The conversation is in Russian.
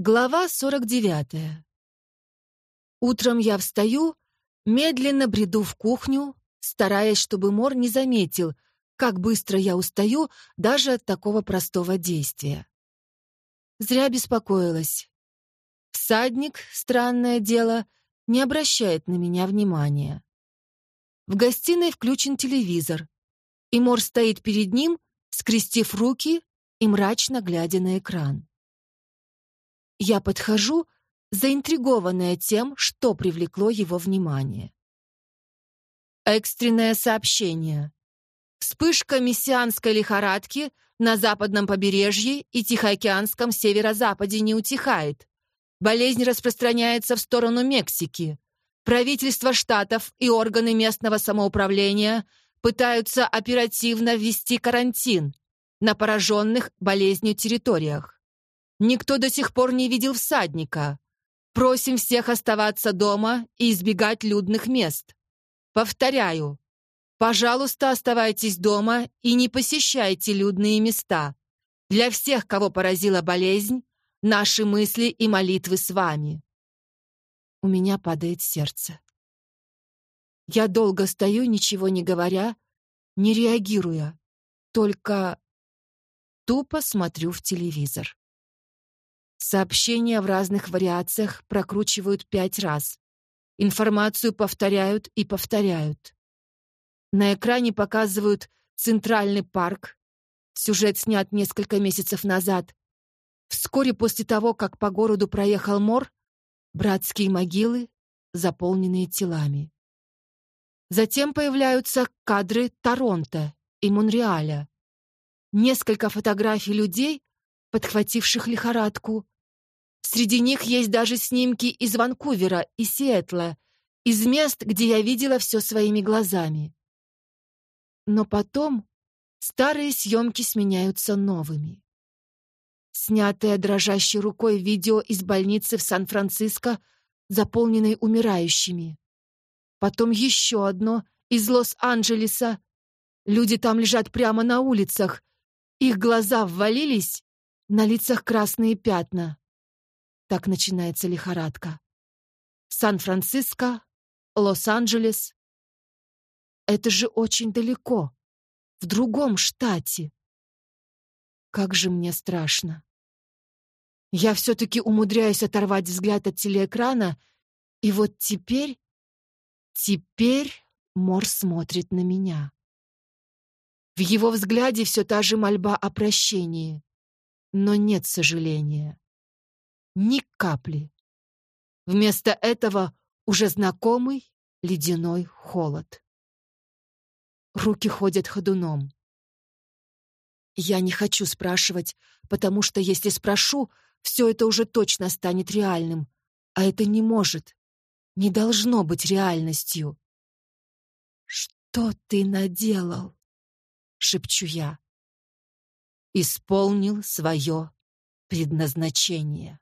Глава 49. Утром я встаю, медленно бреду в кухню, стараясь, чтобы Мор не заметил, как быстро я устаю даже от такого простого действия. Зря беспокоилась. Всадник, странное дело, не обращает на меня внимания. В гостиной включен телевизор, и Мор стоит перед ним, скрестив руки и мрачно глядя на экран. Я подхожу, заинтригованная тем, что привлекло его внимание. Экстренное сообщение. Вспышка мессианской лихорадки на западном побережье и Тихоокеанском северо-западе не утихает. Болезнь распространяется в сторону Мексики. Правительства штатов и органы местного самоуправления пытаются оперативно ввести карантин на пораженных болезнью территориях. Никто до сих пор не видел всадника. Просим всех оставаться дома и избегать людных мест. Повторяю, пожалуйста, оставайтесь дома и не посещайте людные места. Для всех, кого поразила болезнь, наши мысли и молитвы с вами. У меня падает сердце. Я долго стою, ничего не говоря, не реагируя, только тупо смотрю в телевизор. Сообщения в разных вариациях прокручивают пять раз. Информацию повторяют и повторяют. На экране показывают Центральный парк. Сюжет снят несколько месяцев назад. Вскоре после того, как по городу проехал мор, братские могилы, заполненные телами. Затем появляются кадры Торонто и Монреаля. Несколько фотографий людей, подхвативших лихорадку. Среди них есть даже снимки из Ванкувера и Сиэтла, из мест, где я видела все своими глазами. Но потом старые съемки сменяются новыми. Снятое дрожащей рукой видео из больницы в Сан-Франциско, заполненной умирающими. Потом еще одно из Лос-Анджелеса. Люди там лежат прямо на улицах. Их глаза ввалились, на лицах красные пятна. Так начинается лихорадка. Сан-Франциско, Лос-Анджелес. Это же очень далеко, в другом штате. Как же мне страшно. Я все-таки умудряюсь оторвать взгляд от телеэкрана, и вот теперь, теперь Мор смотрит на меня. В его взгляде все та же мольба о прощении но нет сожаления. Ни капли. Вместо этого уже знакомый ледяной холод. Руки ходят ходуном. Я не хочу спрашивать, потому что если спрошу, все это уже точно станет реальным, а это не может, не должно быть реальностью. «Что ты наделал?» — шепчу я исполнил свое предназначение.